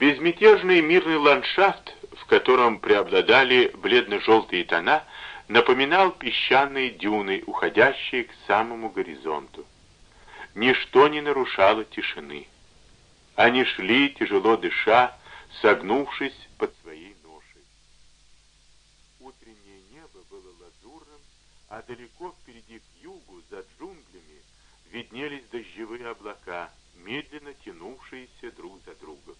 Безмятежный мирный ландшафт, в котором преобладали бледно-желтые тона, напоминал песчаные дюны, уходящие к самому горизонту. Ничто не нарушало тишины. Они шли, тяжело дыша, согнувшись под своей ношей. Утреннее небо было лазурным, а далеко впереди к югу, за джунглями, виднелись дождевые облака, медленно тянувшиеся друг за другом.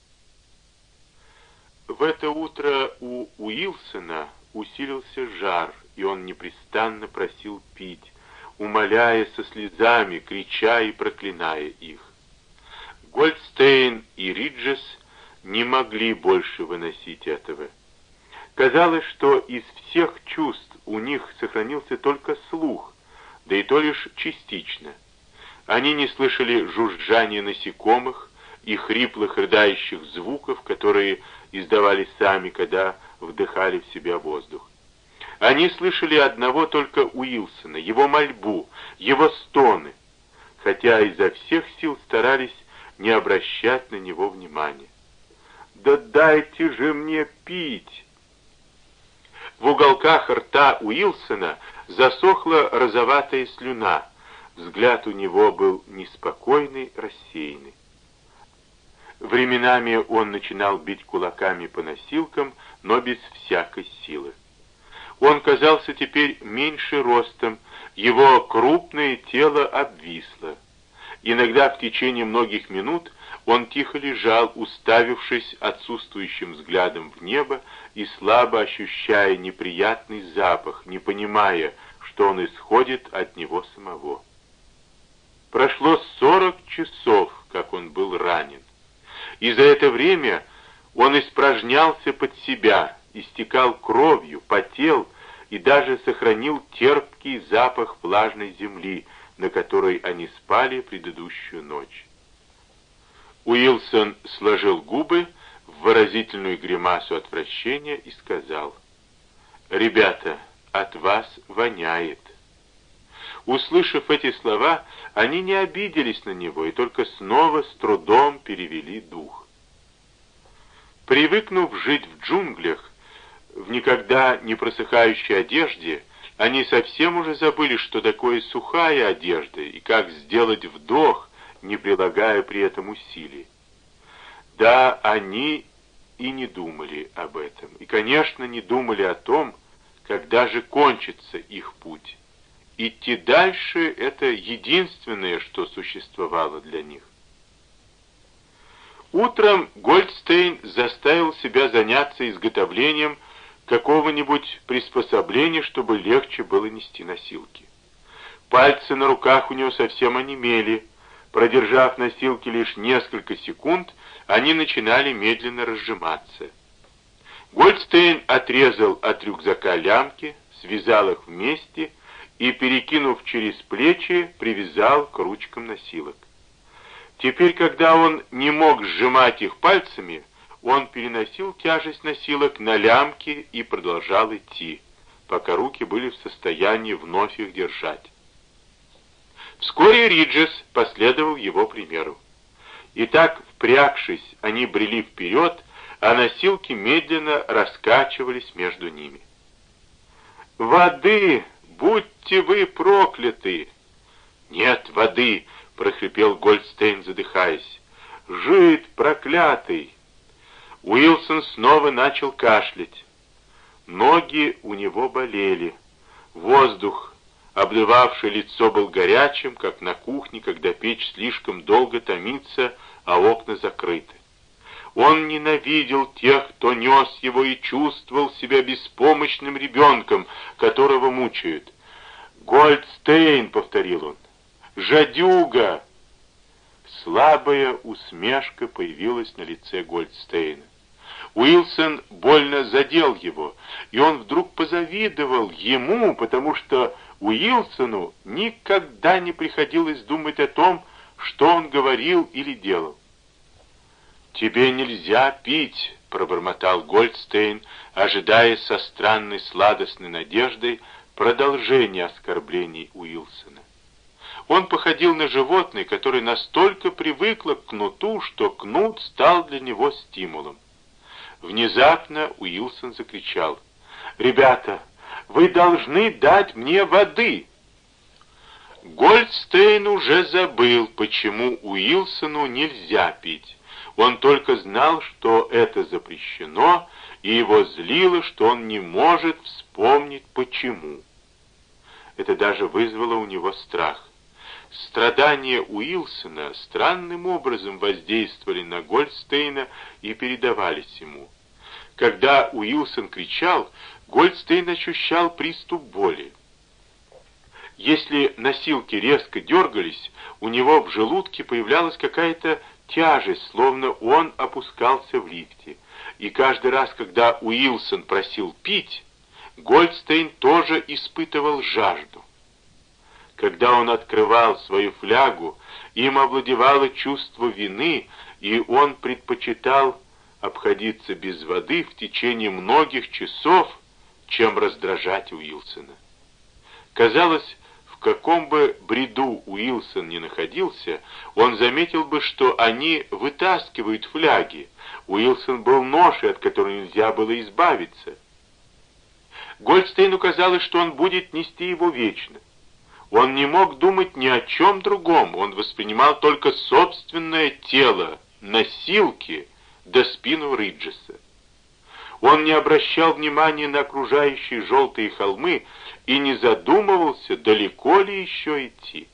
В это утро у Уилсона усилился жар, и он непрестанно просил пить, умоляя со слезами, крича и проклиная их. Гольдстейн и Риджес не могли больше выносить этого. Казалось, что из всех чувств у них сохранился только слух, да и то лишь частично. Они не слышали жужжания насекомых и хриплых рыдающих звуков, которые издавали сами, когда вдыхали в себя воздух. Они слышали одного только Уилсона, его мольбу, его стоны, хотя изо всех сил старались не обращать на него внимания. «Да дайте же мне пить!» В уголках рта Уилсона засохла розоватая слюна. Взгляд у него был неспокойный, рассеянный. Временами он начинал бить кулаками по носилкам, но без всякой силы. Он казался теперь меньше ростом, его крупное тело обвисло. Иногда в течение многих минут он тихо лежал, уставившись отсутствующим взглядом в небо и слабо ощущая неприятный запах, не понимая, что он исходит от него самого. Прошло сорок часов, как он был ранен. И за это время он испражнялся под себя, истекал кровью, потел и даже сохранил терпкий запах влажной земли, на которой они спали предыдущую ночь. Уилсон сложил губы в выразительную гримасу отвращения и сказал, «Ребята, от вас воняет». Услышав эти слова, они не обиделись на него и только снова с трудом перевели дух. Привыкнув жить в джунглях, в никогда не просыхающей одежде, они совсем уже забыли, что такое сухая одежда и как сделать вдох, не прилагая при этом усилий. Да, они и не думали об этом, и, конечно, не думали о том, когда же кончится их путь. Идти дальше — это единственное, что существовало для них. Утром Гольдстейн заставил себя заняться изготовлением какого-нибудь приспособления, чтобы легче было нести носилки. Пальцы на руках у него совсем онемели. Продержав носилки лишь несколько секунд, они начинали медленно разжиматься. Гольдстейн отрезал от рюкзака лямки, связал их вместе и, перекинув через плечи, привязал к ручкам носилок. Теперь, когда он не мог сжимать их пальцами, он переносил тяжесть носилок на лямки и продолжал идти, пока руки были в состоянии вновь их держать. Вскоре Риджес последовал его примеру. И так, впрягшись, они брели вперед, а носилки медленно раскачивались между ними. «Воды! Будьте вы прокляты!» «Нет воды!» — прохрипел Гольдстейн, задыхаясь. «Жид проклятый!» Уилсон снова начал кашлять. Ноги у него болели. Воздух, обливавший лицо, был горячим, как на кухне, когда печь слишком долго томится, а окна закрыты. Он ненавидел тех, кто нес его и чувствовал себя беспомощным ребенком, которого мучают. «Гольдстейн», — повторил он, — «жадюга!» Слабая усмешка появилась на лице Гольдстейна. Уилсон больно задел его, и он вдруг позавидовал ему, потому что Уилсону никогда не приходилось думать о том, что он говорил или делал. «Тебе нельзя пить», — пробормотал Гольдстейн, ожидая со странной сладостной надеждой продолжения оскорблений Уилсона. Он походил на животное, которое настолько привыкло к кнуту, что кнут стал для него стимулом. Внезапно Уилсон закричал. «Ребята, вы должны дать мне воды!» Гольдстейн уже забыл, почему Уилсону нельзя пить. Он только знал, что это запрещено, и его злило, что он не может вспомнить, почему. Это даже вызвало у него страх. Страдания Уилсона странным образом воздействовали на Гольдстейна и передавались ему. Когда Уилсон кричал, Гольдстейн ощущал приступ боли. Если носилки резко дергались, у него в желудке появлялась какая-то тяжесть, словно он опускался в лифте. И каждый раз, когда Уилсон просил пить, Гольдстейн тоже испытывал жажду. Когда он открывал свою флягу, им овладевало чувство вины, и он предпочитал обходиться без воды в течение многих часов, чем раздражать Уилсона. Казалось, в каком бы бреду Уилсон ни находился, он заметил бы, что они вытаскивают фляги. Уилсон был ношей, от которой нельзя было избавиться. Гольдстейну казалось, что он будет нести его вечно. Он не мог думать ни о чем другом, он воспринимал только собственное тело, носилки, до спину Риджеса. Он не обращал внимания на окружающие желтые холмы и не задумывался, далеко ли еще идти.